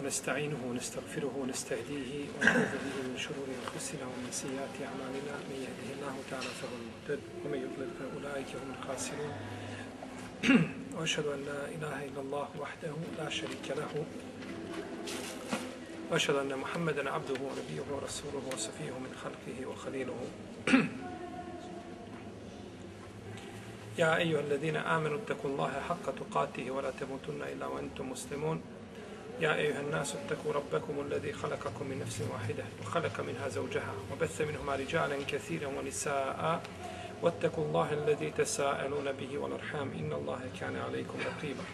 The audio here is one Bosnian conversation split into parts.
ونستعينه ونستغفره ونستهديه ونعوذ به من شرور أنفسنا ومن سيئات أعمالنا. من يهده الله تعالى فهو المهتد ومن يضلل فأولئك هم الخاسرون. وأشهد أن لا إله إلا الله وحده لا شريك له. وأشهد أن محمدا عبده ونبيه ورسوله وصفيه من خلقه وخليله. يا أيها الذين آمنوا اتقوا الله حق تقاته ولا تموتن إلا وأنتم مسلمون. يا أيها الناس اتقوا ربكم الذي خلقكم من نفس واحدة وخلق منها زوجها وبث منهما رجالا كثيرا ونساء واتقوا الله الذي تساءلون به والأرحام إن الله كان عليكم رقيبا.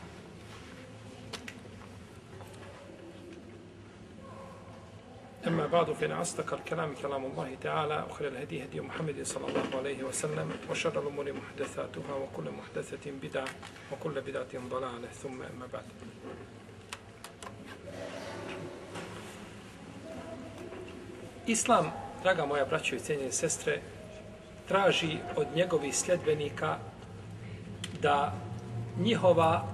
أما بعد فإن أصدق الكلام كلام الله تعالى وخير الهدي هدي محمد صلى الله عليه وسلم وشر الأمور محدثاتها وكل محدثة بدعة وكل بدعة ضلالة ثم أما بعد. Islam, draga moja braćo i cijenjene sestre, traži od njegovih sljedbenika da njihova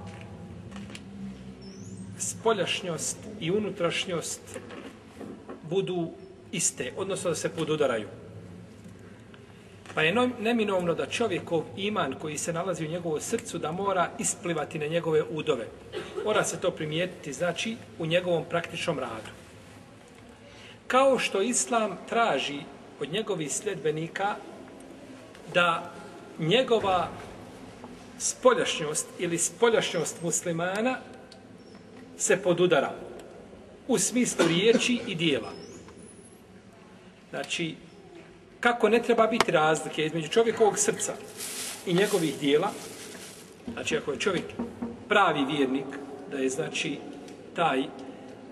spoljašnjost i unutrašnjost budu iste, odnosno da se podudaraju. Pa je neminovno da čovjekov iman koji se nalazi u njegovom srcu da mora isplivati na njegove udove. Mora se to primijetiti, znači, u njegovom praktičnom radu. Kao što Islam traži od njegovih sljedbenika da njegova spoljašnjost ili spoljašnjost muslimana se podudara u smislu riječi i dijela. Znači, kako ne treba biti razlike između čovjekovog srca i njegovih dijela, znači ako je čovjek pravi vjernik, da je znači taj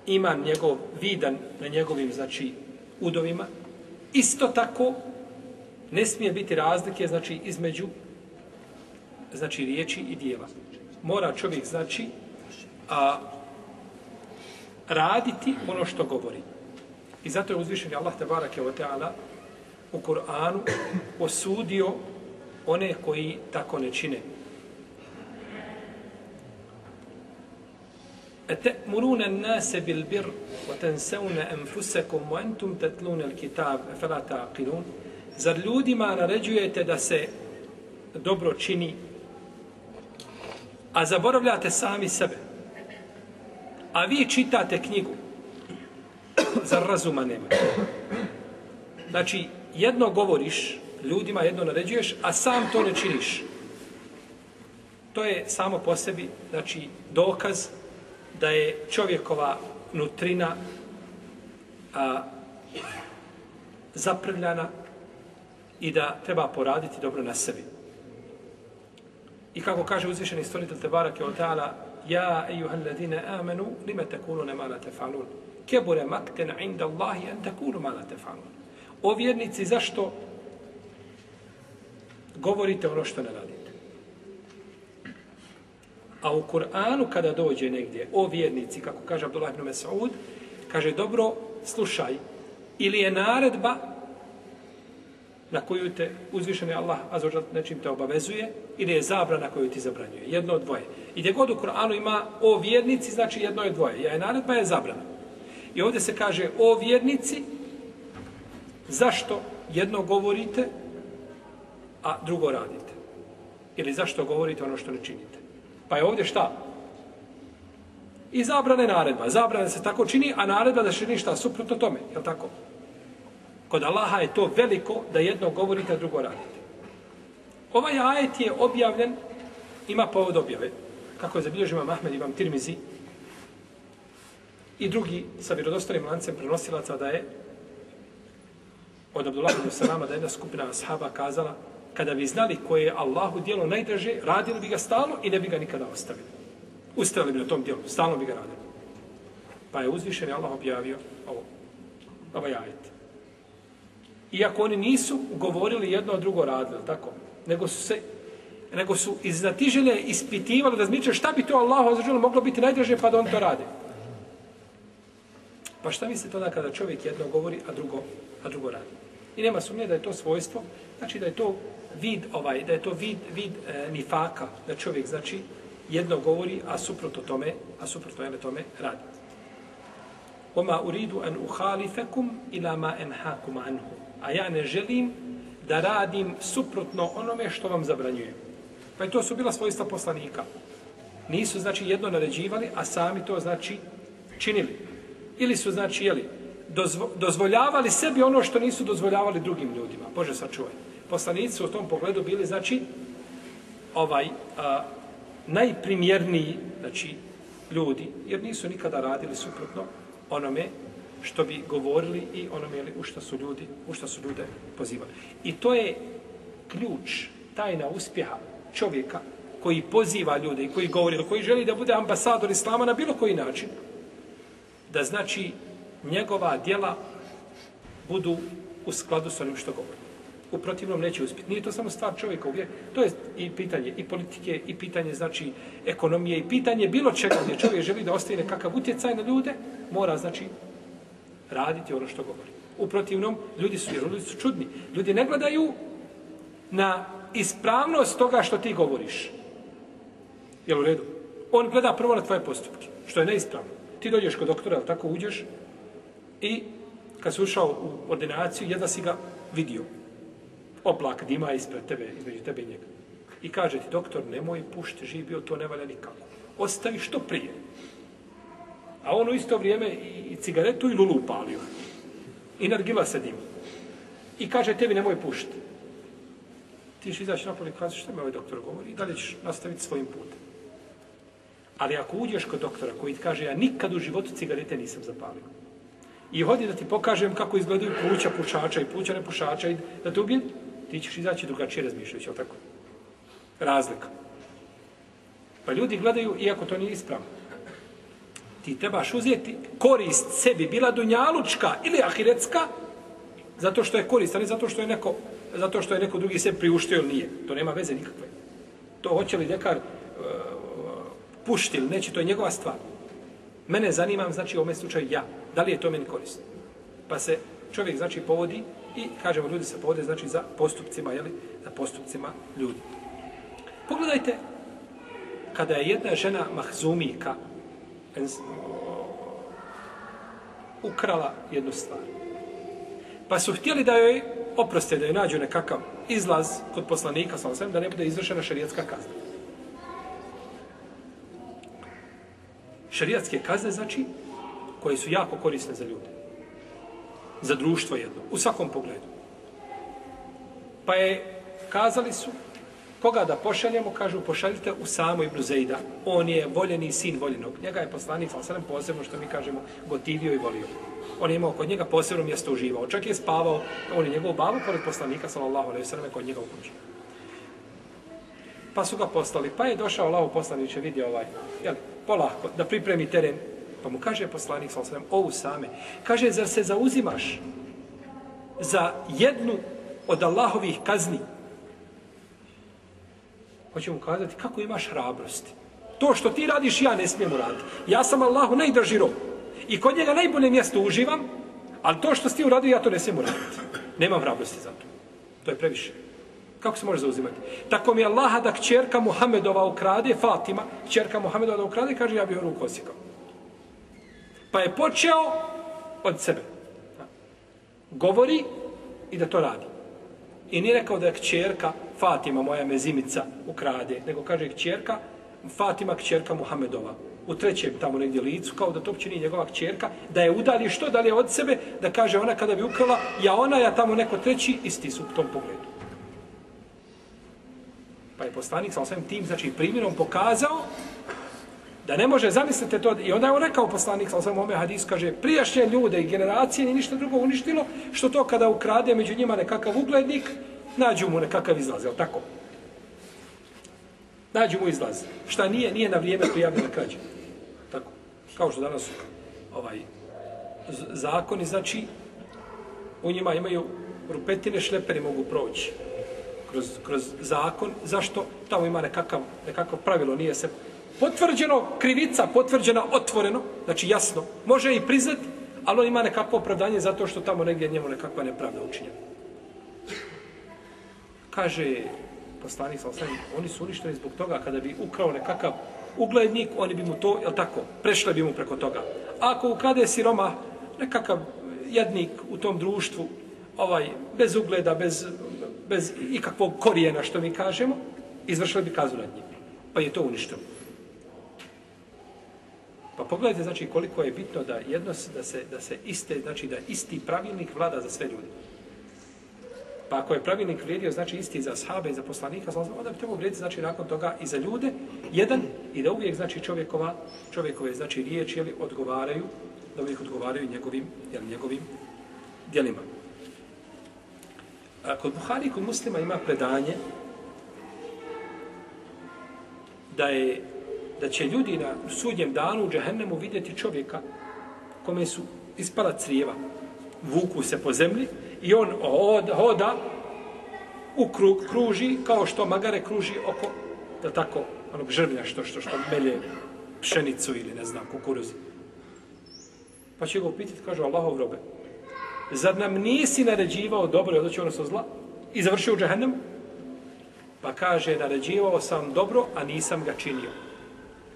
iman njegov vidan na njegovim znači udovima, isto tako ne smije biti razlike znači između znači riječi i dijela. Mora čovjek znači a, raditi ono što govori. I zato je uzvišen Allah te barake o teala u Kur'anu osudio one koji tako ne čine. أتأمرون الناس بالبر وتنسون أنفسكم وأنتم تتلون الكتاب فلا تعقلون Zar ljudima naređujete da se dobro čini, a zaboravljate sami sebe? A vi čitate knjigu. Zar razuma nema? Znači, jedno govoriš ljudima, jedno naređuješ, a sam to ne činiš. To je samo po sebi, znači, dokaz da je čovjekova nutrina a, zaprljana i da treba poraditi dobro na sebi. I kako kaže uzvišeni stvoritelj Tebarak je Ta'ala, Ja, ejuhal ladine amenu, lime tekulu ne mala tefalun. Kebure makten inda Allahi en tekulu mala tefalun. O vjernici, zašto govorite ono što ne radite? A u Kur'anu kada dođe negdje, o vjernici, kako kaže Abdullah ibn Mas'ud, kaže, dobro, slušaj, ili je naredba na koju te uzvišeni Allah azuđal nečim te obavezuje, ili je zabrana koju ti zabranjuje. Jedno od dvoje. I gdje god u Kur'anu ima o vjernici, znači jedno je dvoje. Ja je naredba je zabrana. I ovdje se kaže o vjernici, zašto jedno govorite, a drugo radite? Ili zašto govorite ono što ne činite? Pa je ovdje šta? I zabrane naredba. Zabrane se tako čini, a naredba da čini šta suprotno tome. Je li tako? Kod Allaha je to veliko da jedno govorite, a drugo radite. Ovaj ajet je objavljen, ima povod objave, kako je zabilježio imam Ahmed, imam Tirmizi, i drugi sa vjerodostanim lancem prenosilaca da je od Abdullah ibn Salama da je jedna skupina ashaba kazala kada bi znali koje je Allahu dijelo najdraže, radili bi ga stalno i ne bi ga nikada ostavili. Ustavili bi na tom dijelu, stalno bi ga radili. Pa je uzvišen je Allah objavio ovo, ovaj ajet. Iako oni nisu govorili jedno a drugo radili, tako? Nego su se nego su iznatižile, ispitivali, razmišljali šta bi to Allah ozražilo moglo biti najdraže pa da on to radi. Pa šta mislite onda kada čovjek jedno govori, a drugo, a drugo radi? I nema sumnje da je to svojstvo, znači da je to vid ovaj, da je to vid, vid e, nifaka, da čovjek znači jedno govori, a suprotno tome, a suprotno je tome radi. Oma uridu an uhalifekum ila ma enhakum anhu. A ja ne želim da radim suprotno onome što vam zabranjujem. Pa i to su bila svojstva poslanika. Nisu, znači, jedno naređivali, a sami to, znači, činili. Ili su, znači, jeli, dozvo, dozvoljavali sebi ono što nisu dozvoljavali drugim ljudima. Bože, sačuvaj. Poslanici su u tom pogledu bili, znači, ovaj, a, najprimjerniji, znači, ljudi, jer nisu nikada radili suprotno onome što bi govorili i onome jeli, u što su ljudi, u što su ljude pozivali. I to je ključ, tajna uspjeha čovjeka koji poziva ljude i koji govori, koji želi da bude ambasador Islama na bilo koji način, da znači njegova djela budu u skladu s onim što govori. U protivnom neće uspjeti. Nije to samo stvar čovjeka uvijek. To je i pitanje i politike, i pitanje znači ekonomije, i pitanje bilo čega gdje čovjek želi da ostaje nekakav utjecaj na ljude, mora znači raditi ono što govori. U protivnom, ljudi su, jer ljudi su čudni. Ljudi ne gledaju na ispravnost toga što ti govoriš. Jel u redu? On gleda prvo na tvoje postupke, što je neispravno. Ti dođeš kod doktora, ali tako uđeš, i kad si ušao u ordinaciju, jedva si ga vidio. Oblak dima ispred tebe, između tebe i njega. I kaže ti, doktor, nemoj pušti živio, to ne valja nikako. Ostavi što prije. A on u isto vrijeme i cigaretu i lulu upalio. I nargila se dim. I kaže tebi, nemoj pušti ti ćeš izaći napolje i kazi što me ovaj doktor govori i dalje ćeš nastaviti svojim putem. Ali ako uđeš kod doktora koji ti kaže ja nikad u životu cigarete nisam zapalio i hodi da ti pokažem kako izgledaju pluća pušača i pluća nepušača i da te ubijem, ti ćeš izaći drugačije razmišljajući, je tako? Razlika. Pa ljudi gledaju, iako to nije ispravno, ti trebaš uzeti korist sebi, bila dunjalučka ili ahiretska, zato što je korist, ali zato što je neko zato što je neko drugi sebi priuštio ili nije. To nema veze nikakve. To hoće li ljekar uh, e, pušti ili neće, to je njegova stvar. Mene zanima, znači, u ovom slučaju ja. Da li je to meni korisno? Pa se čovjek, znači, povodi i, kažemo, ljudi se povode, znači, za postupcima, jeli, za postupcima ljudi. Pogledajte, kada je jedna žena mahzumika ukrala jednu stvar. Pa su htjeli da joj oproste da joj nađu nekakav izlaz kod poslanika, sam da ne bude izvršena šarijetska kazna. Šerijatske kazne, znači, koje su jako korisne za ljude. Za društvo jedno, u svakom pogledu. Pa je, kazali su, koga da pošaljemo, kažu, pošaljite u samo Ibnu Zejda. On je voljeni sin voljenog. Njega je poslanik, sa posebno što mi kažemo, gotivio i volio on je imao kod njega posebno mjesto uživao. Čak je spavao, on je njegov babu pored poslanika, sallallahu alaihi sallam, kod njega u kući. Pa su ga poslali. Pa je došao Allaho poslaniće, vidio ovaj, jel, polako, da pripremi teren. Pa mu kaže poslanik, sallallahu alaihi ovu same. Kaže, zar se zauzimaš za jednu od Allahovih kazni? Hoće mu kazati, kako imaš hrabrosti? To što ti radiš, ja ne smijem uraditi. Ja sam Allahu najdraži rob. I kod njega najbolje mjesto uživam, ali to što si ti uradio, ja to ne smijem uraditi. Nemam hrabrosti za to. To je previše. Kako se može zauzimati? Tako mi je Allaha da kćerka Muhammedova ukrade, Fatima, kćerka Muhammedova da ukrade, kaže ja bih joj ruku osjekao. Pa je počeo od sebe. Govori i da to radi. I nije rekao da je kćerka Fatima, moja mezimica, ukrade, nego kaže kćerka Fatima, kćerka Muhammedova u trećem tamo negdje licu, kao da to čini njegova kćerka, da je udali što dalje od sebe, da kaže ona kada bi ukrala, ja ona, ja tamo neko treći, isti su u tom pogledu. Pa je poslanik sa svojim tim, znači primjerom pokazao da ne može, zamislite to, i onda je on rekao poslanik sa svojim ome hadis, kaže, prijašnje ljude i generacije ni ništa drugo uništilo, što to kada ukrade među njima nekakav uglednik, nađu mu nekakav izlaz, jel tako? Nađu mu izlaz. Šta nije, nije na vrijeme prijavljena krađa. Tako. Kao što danas ovaj zakoni, znači, u njima imaju rupetine, šleperi mogu proći kroz, kroz zakon. Zašto? Tamo ima nekakav, nekakav pravilo, nije se potvrđeno, krivica potvrđena otvoreno, znači jasno, može i priznati, ali on ima nekakvo opravdanje zato što tamo negdje njemu nekakva nepravda učinjena. Kaže poslanik sa osam, oni su uništeni zbog toga kada bi ukrao nekakav uglednik, oni bi mu to, jel tako, prešli bi mu preko toga. A ako ukrade siroma, nekakav jednik u tom društvu, ovaj, bez ugleda, bez, bez ikakvog korijena, što mi kažemo, izvršili bi kazu nad njim. Pa je to uništeno. Pa pogledajte, znači, koliko je bitno da jedno, da se, da se iste, znači, da isti pravilnik vlada za sve ljude. Pa ako je pravilnik vrijedio, znači isti za sahabe i za poslanika, onda bi trebao vrijediti, znači, nakon toga i za ljude, jedan, i da uvijek, znači, čovjekova, čovjekove, znači, riječi, jeli, odgovaraju, da uvijek odgovaraju njegovim, jel, njegovim djelima. A kod Buhari kod muslima ima predanje da je da će ljudi na sudnjem danu u džehennemu vidjeti čovjeka kome su ispala crijeva, vuku se po zemlji i on hoda, hoda u krug, kruži kao što magare kruži oko, da tako, onog žrvlja što, što, što melje pšenicu ili ne znam, kukuruz. Pa će ga upitati, kaže Allahov robe, zar nam nisi naređivao dobro i odlačio ono sa zla i završio u džahennemu? Pa kaže, naređivao sam dobro, a nisam ga činio.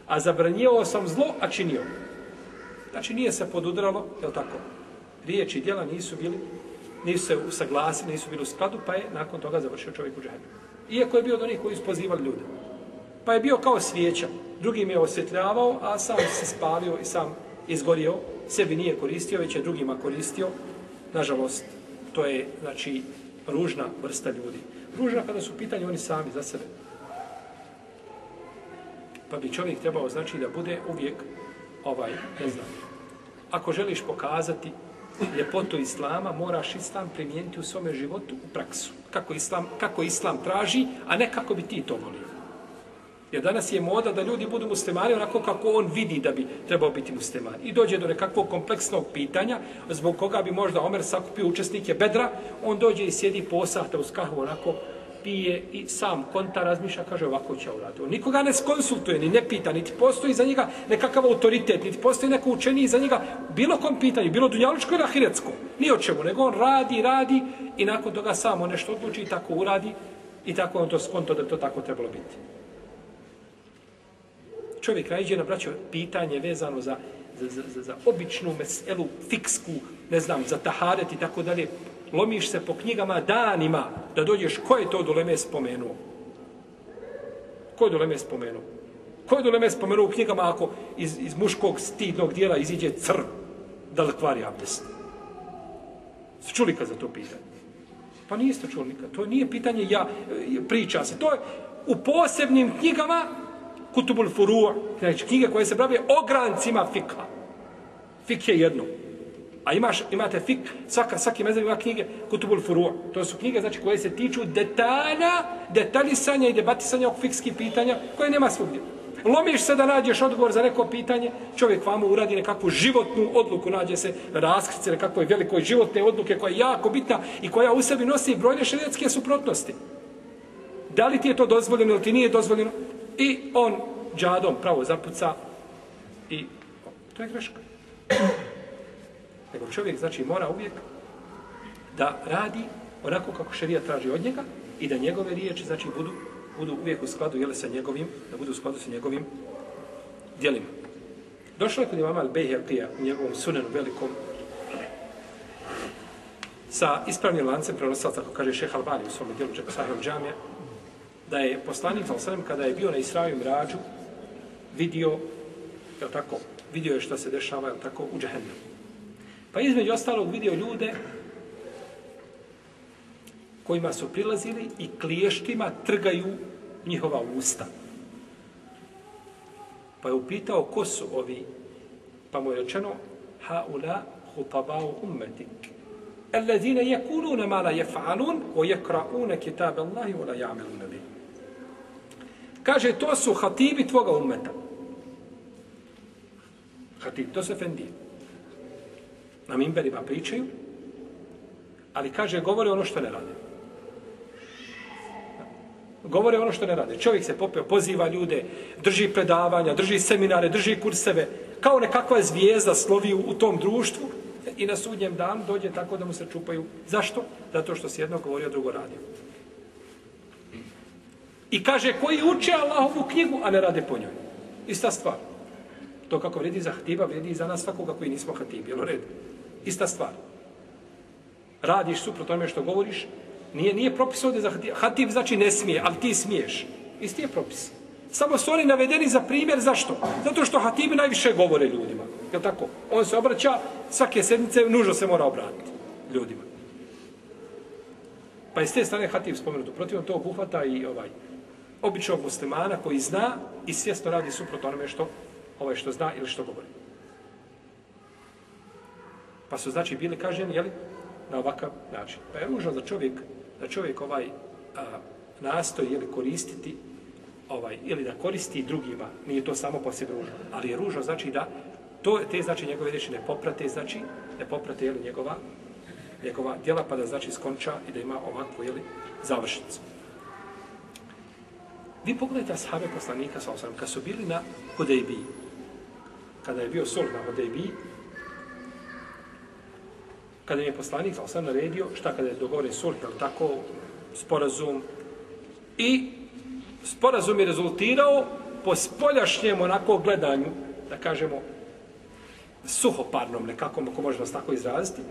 A zabranjivao sam zlo, a činio. Znači nije se podudralo, je tako? Riječi i djela nisu bili, nisu se usaglasili, nisu bili u skladu, pa je nakon toga završio čovjek u džahennemu. Iako je bio od onih koji spozivali ljude. Pa je bio kao svijeća. Drugim je osvjetljavao, a sam se spalio i sam izgorio. Sebi nije koristio, već je drugima koristio. Nažalost, to je, znači, ružna vrsta ljudi. Ružna kada su pitanje oni sami za sebe. Pa bi čovjek trebao, znači, da bude uvijek, ovaj, ne znam, ako želiš pokazati ljepotu Islama, moraš Islam primijeniti u svome životu u praksu. Kako Islam, kako Islam traži, a ne kako bi ti to volio. Jer danas je moda da ljudi budu muslimani onako kako on vidi da bi trebao biti musliman. I dođe do nekakvog kompleksnog pitanja zbog koga bi možda Omer sakupio učesnike bedra, on dođe i sjedi posahta uz kahvu onako pije i sam konta razmišlja, kaže ovako će uraditi. On nikoga ne skonsultuje, ni ne pita, niti postoji za njega nekakav autoritet, niti postoji neko učeniji za njega, bilo kom pitanju, bilo dunjaličko ili ahiretsko, ni o čemu, nego on radi, radi i nakon toga samo nešto odluči i tako uradi i tako on to skonto da to tako trebalo biti čovjek najđe na braćo pitanje vezano za, za, za, za, za običnu meselu, fiksku, ne znam, za taharet i tako dalje, lomiš se po knjigama danima da dođeš ko je to doleme spomenuo. Ko je doleme spomenuo? Ko je doleme spomenuo u knjigama ako iz, iz muškog stidnog dijela iziđe cr da lakvari abdest? Su čuli kad za to pitanje? Pa niste čuli nikad. To nije pitanje ja, e, priča se. To je u posebnim knjigama Kutubul Furu' znači knjige koje se bave ograncima fikha. Fik je jedno. A imaš, imate fik, svaka, svaki mezar ima knjige Kutubul Furu'. To su knjige znači, koje se tiču detalja, detaljisanja i debatisanja oko fikskih pitanja koje nema svugdje. Lomiš se da nađeš odgovor za neko pitanje, čovjek vam uradi nekakvu životnu odluku, nađe se raskrice nekakvoj velikoj životne odluke koja je jako bitna i koja u sebi nosi brojne šarijetske suprotnosti. Da li ti je to dozvoljeno ili ti nije dozvoljeno? I on džadom pravo zapuca i to je greška. Nego čovjek znači mora uvijek da radi onako kako šerija traži od njega i da njegove riječi znači budu budu uvijek u skladu jele sa njegovim da budu u skladu sa njegovim djelima. Došlo je kod imama Al-Bejherqija u njegovom sunenu velikom sa ispravnim lancem prenosaca, kako kaže šeha Albani u svom dijelu Sahel Džamija, da je poslanik Salasalem kada je bio na Israviju mrađu vidio je tako, vidio je šta se dešava je tako, u džahennemu. Pa između ostalog vidio ljude kojima su prilazili i kliještima trgaju njihova usta. Pa je upitao ko su ovi, pa mu je rečeno haula hutabao ummetik. Alladine yakuluna ma la yaf'alun wa yakra'una kitab Allahi wa la ya'maluna Kaže, to su hatibi tvoga ummeta. Hatib, to su efendije. Na mimberima pričaju, ali kaže, govore ono što ne rade. Govore ono što ne rade. Čovjek se popeo, poziva ljude, drži predavanja, drži seminare, drži kurseve, kao nekakva zvijezda slovi u, u tom društvu i na sudnjem danu dođe tako da mu se čupaju. Zašto? Zato što se jedno govori, a drugo radi. I kaže, koji uče Allahovu knjigu, a ne rade po njoj. Ista stvar. To kako vredi za hatiba, vredi i za nas svakoga koji nismo hatibi. Jel red? Ista stvar. Radiš suprot onome što govoriš, nije, nije propis ovdje za hatib. Hatib znači ne smije, ali ti smiješ. Isti je propis. Samo su oni navedeni za primjer, zašto? Zato što hatibi najviše govore ljudima. Je tako? On se obraća, svake sedmice nužno se mora obratiti ljudima. Pa iz te strane hatib spomenuto. Protivno to obuhvata i ovaj običnog muslimana koji zna i svjesno radi suprotno onome što ovaj što zna ili što govori. Pa su znači bili kaženi, jeli, na ovakav način. Pa je ružno za čovjek, da čovjek ovaj a, nastoji ili koristiti ovaj ili da koristi drugima, nije to samo po sebi ružno, ali je ružno znači da to te znači njegove riječi ne poprate, znači ne poprate ili njegova njegova djela pa da znači skonča i da ima ovakvu ili završnicu. Vi pogledajte ashabe poslanika sa osam, kad su bili na Hudejbiji, kada je bio sol na Hudejbiji, kada je poslanik sa osam naredio, šta kada je dogovoren sol, je tako, sporazum, i sporazum je rezultirao po spoljašnjem onako gledanju, da kažemo, suhoparnom nekako, ako možemo nas tako izraziti,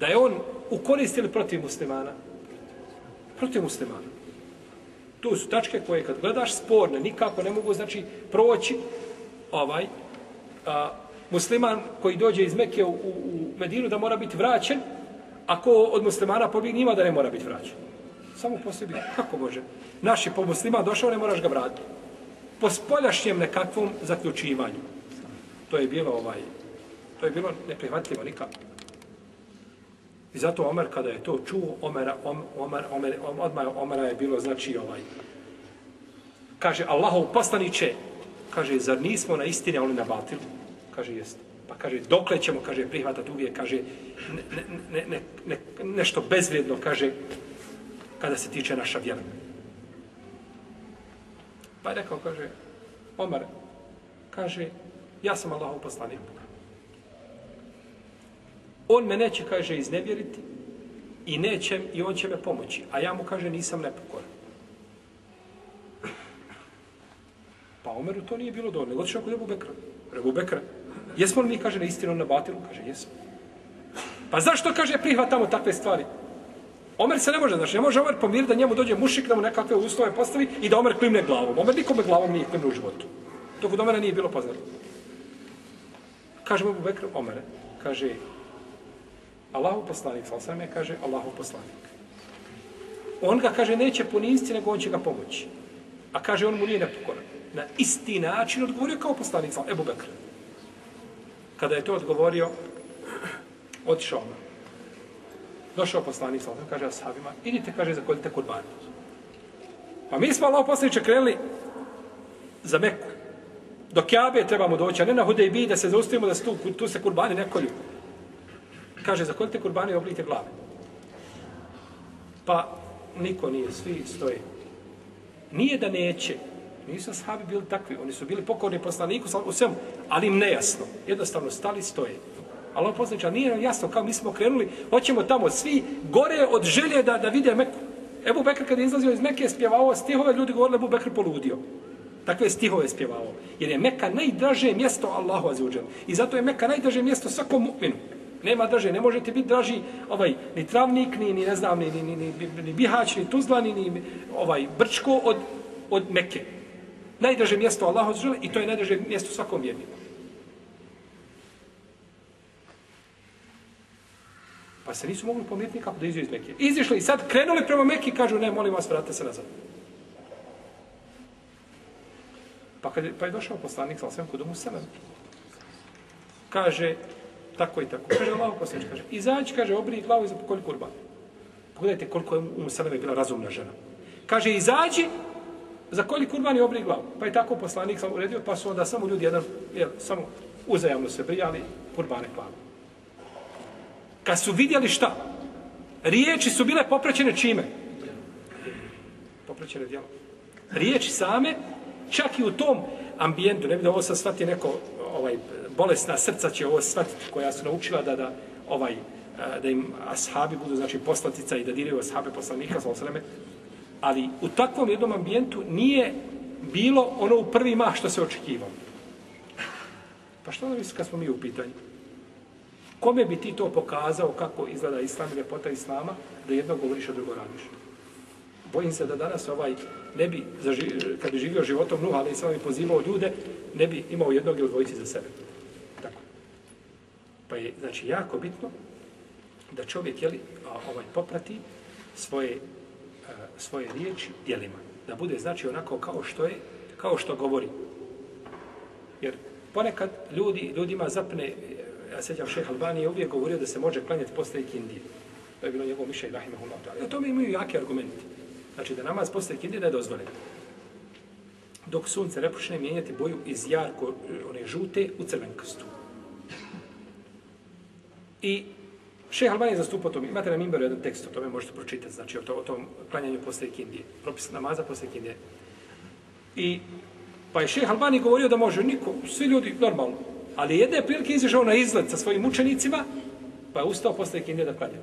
da je on u korist ili protiv muslimana? Protiv muslimana. Tu su tačke koje kad gledaš sporne, nikako ne mogu znači proći ovaj a, musliman koji dođe iz Mekke u, u, u Medinu da mora biti vraćen, ako od muslimana pobjegne ima da ne mora biti vraćen. Samo po sebi, kako može? Naš je po muslima došao, ne moraš ga vratiti. Po spoljašnjem nekakvom zaključivanju. To je bilo ovaj, to je bilo neprihvatljivo nikako. I zato Omer, kada je to čuo, Omera, Omer, Omer, Omer, odmah Omera je bilo, znači, ovaj, kaže, Allahov poslaniće, kaže, zar nismo na istine, ali na batilu? Kaže, jest. Pa kaže, dokle ćemo, kaže, prihvatati uvijek, kaže, ne, ne, ne, ne, nešto bezvrijedno, kaže, kada se tiče naša vjera. Pa je rekao, kaže, Omer, kaže, ja sam Allahov poslanik. On me neće, kaže, iznevjeriti i neće, i on će me pomoći. A ja mu, kaže, nisam nepokoran. Pa Omeru to nije bilo dovoljno. Nego otišao kod Ebu Bekra. Ebu Bekra, jesmo li mi, kaže, na istinu na batilu? Kaže, jesmo. Pa zašto, kaže, prihvatamo takve stvari? Omer se ne može, znači, ne može Omer pomiriti da njemu dođe mušik da mu nekakve uslove postavi i da Omer klimne glavom. Omer nikome glavom nije klimne u životu. To kod Omera nije bilo poznato. Kaže mu Bekra, Omer, kaže, Allahu poslanik, sa osreme kaže Allahu poslanik. On ga, kaže, neće poniziti, nego on će ga pomoći. A kaže, on mu nije nepokoran. Na isti način odgovorio kao poslanik, sa Ebu Bekr. Kada je to odgovorio, otišao on. Došao poslanik, sa osreme, kaže ashabima, idite, kaže, zakoljite kurban. Pa mi smo, Allahu poslaniče, krenuli za Meku. Do Kjabe trebamo doći, a ne na Hudejbi da se zaustavimo da se tu, tu se kurbani ne kolju kaže, zakoljite kurbane i oblijte glave. Pa niko nije, svi stoje. Nije da neće. Nisu sahabi bili takvi. Oni su bili pokorni poslaniku u svemu, ali im nejasno. Jednostavno stali stoje. Ali on poslaniča nije nam jasno kao mi smo krenuli, hoćemo tamo svi gore od želje da, da vide Meku. Ebu Bekr kada je izlazio iz Mekke spjevao stihove, ljudi govorili Ebu Bekr poludio. Takve stihove spjevao. Jer je Mekka najdraže mjesto Allahu azuđel. I zato je Mekka najdraže mjesto svakom mu'minu. Nema draže, ne možete biti draži ovaj ni travnik, ni, ni ne znam, ni, ni, ni, ni, ni bihać, ni tuzla, ni ovaj brčko od, od Mekke. Najdraže mjesto Allahu žele i to je najdraže mjesto svakom vjerniku. Pa se nisu mogli pomiriti nikako da izu iz Mekke. Izišli i sad krenuli prema Mekke i kažu ne, molim vas, vratite se nazad. Pa, kad je, pa je došao poslanik sa osvijem kod umu Seleme. Kaže, tako i tako. Kaže, Allah poslanik, kaže, izađi, kaže, obri glavu i zapokoli kurban. Pogledajte koliko je umu Seleme bila razumna žena. Kaže, izađi, za koji kurban je obri glavu. Pa je tako poslanik sam uredio, pa su onda samo ljudi jedan, jel, samo uzajamno se brijali, kurbane glavu. Kad su vidjeli šta? Riječi su bile popraćene čime? Popraćene djelom. Riječi same, čak i u tom ambijentu, ne bi da ovo sad shvati neko ovaj, bolesna srca će ovo shvatiti, koja su naučila da, da ovaj, e, da im ashabi budu znači poslatica i da diraju ashabe poslanika sallallahu ali u takvom jednom ambijentu nije bilo ono u prvi mah što se očekivalo. Pa što da misli kad smo mi u pitanju? Kome bi ti to pokazao kako izgleda islam i ljepota islama, da jedno govoriš, a drugo radiš? Bojim se da danas ovaj ne bi, kad bi živio životom Nuh, ali islam i pozivao ljude, ne bi imao jednog ili dvojici za sebe. Pa je, znači, jako bitno da čovjek, jeli, ovaj, poprati svoje svoje riječi djelima. Da bude znači onako kao što je, kao što govori. Jer ponekad ljudi, ljudima zapne, ja sjećam šeha Albani je uvijek govorio da se može klanjati posle ikindije. To je bilo njegov mišaj, rahimahullah. I o tome imaju jake argumenti. Znači da namaz posle ikindije ne dozvolen. Dok sunce ne počne mijenjati boju iz jarko, one žute, u crvenkastu. I Šeha Albani je zastupao to. Imate na Mimberu jedan tekst, o tome možete pročitati, znači o, to, o tom klanjanju posle kindije, propis namaza posle kindije. I pa je šeha Albani govorio da može niko, svi ljudi normalno. Ali jedne prilike izašao na izlet sa svojim učenicima, pa je ustao posle kindije da klanja.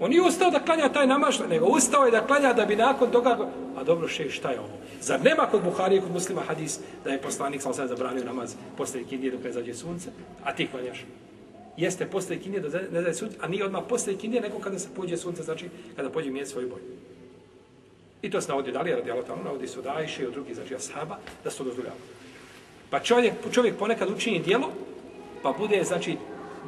On nije ustao da klanja taj namaz, nego ustao je da klanja da bi nakon toga... A dobro, šeha, šta je ovo? Zar nema kod Buharije, kod muslima hadis, da je poslanik sam sad zabranio namaz posle kindije dok ne zađe sunce, a ti klanjaš? Jeste posle ikindije da ne daje sud, a nije odmah posle ikindije, nego kada se pođe sunce, znači kada pođe mjesec svoju boju. I to se navodi dalje, radi Allah tamo, navodi se od Ajše i od drugih, znači ashaba, da se to dozvoljava. Pa čovjek, čovjek ponekad učini dijelo, pa bude, znači,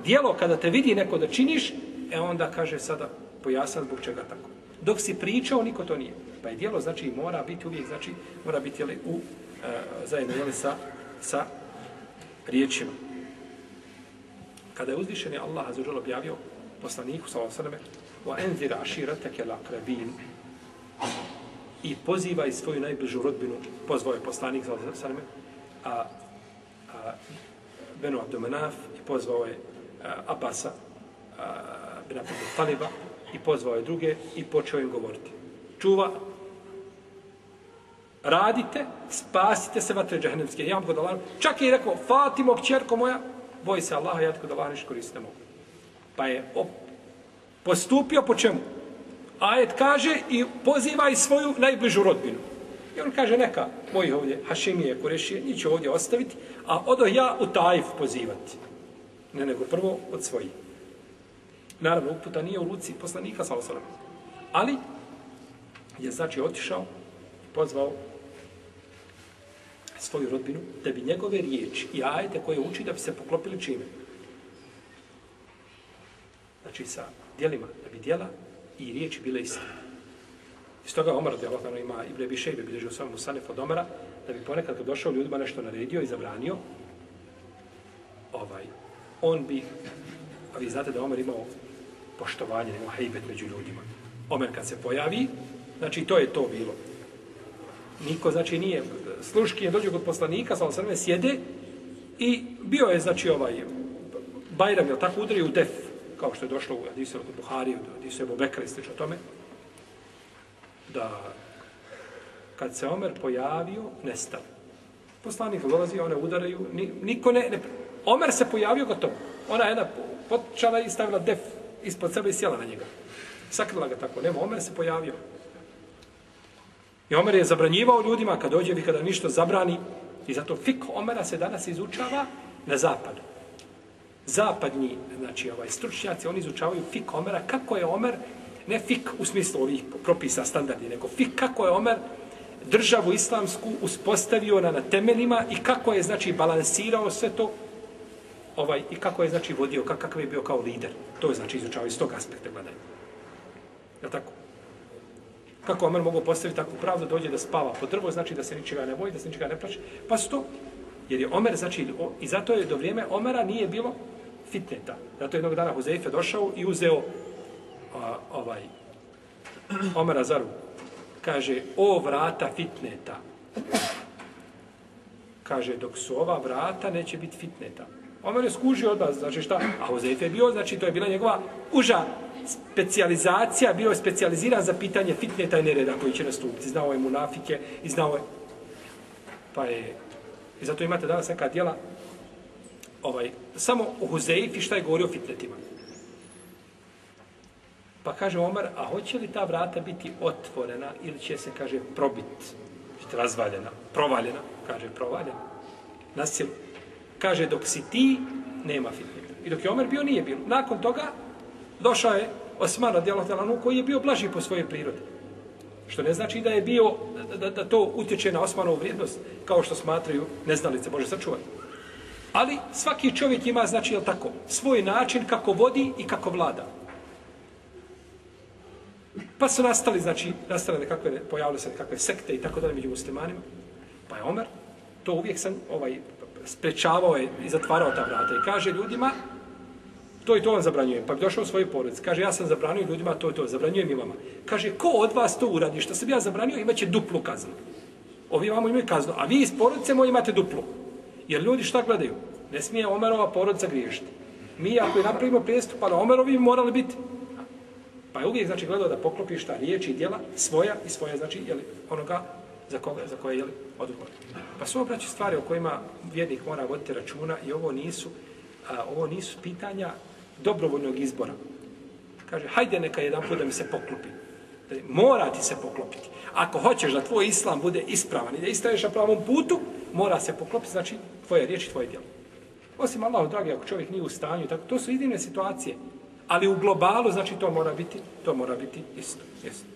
dijelo kada te vidi neko da činiš, e onda kaže sada pojasna zbog čega tako. Dok si pričao, niko to nije. Pa je dijelo, znači, mora biti uvijek, znači, mora biti jeli, u, e, zajedno jeli, sa, sa riječima kada je uzvišen je Allah azuđel objavio poslaniku sa osrme wa enzira aširatake lakrabin i poziva i svoju najbližu rodbinu pozvao je poslanik sa osrme, a, a Benu Abdomenaf i pozvao je a, Abasa a, Ben Abdul Taliba i pozvao je druge i počeo im govoriti. Čuva radite, spasite se vatre džahnemske. Ja vam god Čak je rekao, Fatimo, kćerko moja, boj se Allaha, ja tako da Allah ništa koriste mogu. Pa je op, postupio po čemu? Ajet kaže i pozivaj svoju najbližu rodbinu. I on kaže neka, moji ovdje, Hašimije, Kurešije, njih ću ovdje ostaviti, a odo ja u Tajf pozivati. Ne nego prvo od svojih. Naravno, uputa nije u luci poslanika, sa osvrame. Ali je znači otišao i pozvao svoju rodbinu, da bi njegove riječi i ajete koje uči da bi se poklopili čime? Znači sa dijelima, da bi dijela i riječi bile iste. Iz toga Omar, da Allah ima i Brebi Šejbe, bilježio sam Musanef od Omara, da bi ponekad kad došao ljudima nešto naredio i zabranio, ovaj, on bi, a vi znate da Omar imao poštovanje, imao hejbet među ljudima. Omer kad se pojavi, znači to je to bilo. Niko, znači, nije sluški dođu kod poslanika, sa osrme sjede i bio je, znači, ovaj Bajram, je tako udario u def, kao što je došlo u Adisu od Buhari, u Adisu Ebu Bekra i slično tome, da kad se Omer pojavio, nestao. Poslanik dolazi, one udaraju, niko ne, ne, Omer se pojavio gotovo. Ona jedna počala i stavila def ispod sebe i sjela na njega. Sakrila ga tako, nema, Omer se pojavio. I Omer je zabranjivao ljudima kad dođe vi kada ništa zabrani i zato fik Omera se danas izučava na zapadu. Zapadni, znači ovaj stručnjaci, oni izučavaju fik Omera, kako je Omer, ne fik u smislu ovih propisa standardi, nego fik kako je Omer državu islamsku uspostavio na, na temeljima i kako je znači balansirao sve to ovaj i kako je znači vodio kakav je bio kao lider to je znači izučavao iz tog aspekta gledanja. je tako Kako Omer mogu postaviti takvu pravdu, dođe da spava po drvo, znači da se ničega ne boji, da se ničega ne plaće. Pa su to, jer je Omer, znači, o, i zato je do vrijeme Omera nije bilo fitneta. Zato je jednog dana Huzeife došao i uzeo a, ovaj, Omera za ruku. Kaže, o vrata fitneta. Kaže, dok su ova vrata, neće biti fitneta. Omer je skužio od vas, znači šta? A Huzeife je bio, znači to je bila njegova uža specijalizacija, bio je specijaliziran za pitanje fitneta i nereda koji će nastupiti. Znao je munafike i znao je... Pa je... I zato imate danas neka djela ovaj, samo u Huzeifi šta je govorio o fitnetima. Pa kaže Omar, a hoće li ta vrata biti otvorena ili će se, kaže, probiti, biti razvaljena, provaljena, kaže, provaljena, nasilu. Kaže, dok si ti, nema fitneta. I dok je Omer bio, nije bilo. Nakon toga, došao je Osman radijallahu ta'ala koji je bio blaži po svojoj prirodi. Što ne znači da je bio, da, da, to utječe na Osmanovu vrijednost, kao što smatraju neznalice, Bože sačuvati. Ali svaki čovjek ima, znači, je tako, svoj način kako vodi i kako vlada. Pa su nastali, znači, nastale nekakve, pojavile se nekakve sekte i tako dalje među muslimanima. Pa je Omer, to uvijek sam ovaj, sprečavao je i zatvarao ta vrata i kaže ljudima, to i to vam zabranjujem. Pa bi došao u svoju porodicu. Kaže, ja sam zabranio ljudima to i to, zabranjujem i vama. Kaže, ko od vas to uradi? Što sam ja zabranio, imaće duplu kaznu. Ovi vamo imaju kaznu, a vi iz porodice moji imate duplu. Jer ljudi šta gledaju? Ne smije Omerova porodica griješiti. Mi ako je napravimo prijestup, pa na Omerovi morali biti. Pa je uvijek znači gledao da poklopi šta riječi i djela svoja i svoja znači jeli, onoga za, koga, za koje je odgovor. Pa su obraći stvari o kojima vjednik mora voditi računa i ovo nisu, a, ovo nisu pitanja dobrovoljnog izbora. Kaže, hajde neka jedan put da mi se poklopi. Mora ti se poklopiti. Ako hoćeš da tvoj islam bude ispravan i da istaješ na pravom putu, mora se poklopiti, znači, tvoje riječi, tvoje djelo. Osim Allahu, dragi, ako čovjek nije u stanju, tako, to su iznimne situacije. Ali u globalu, znači, to mora biti, to mora biti isto. Jesu.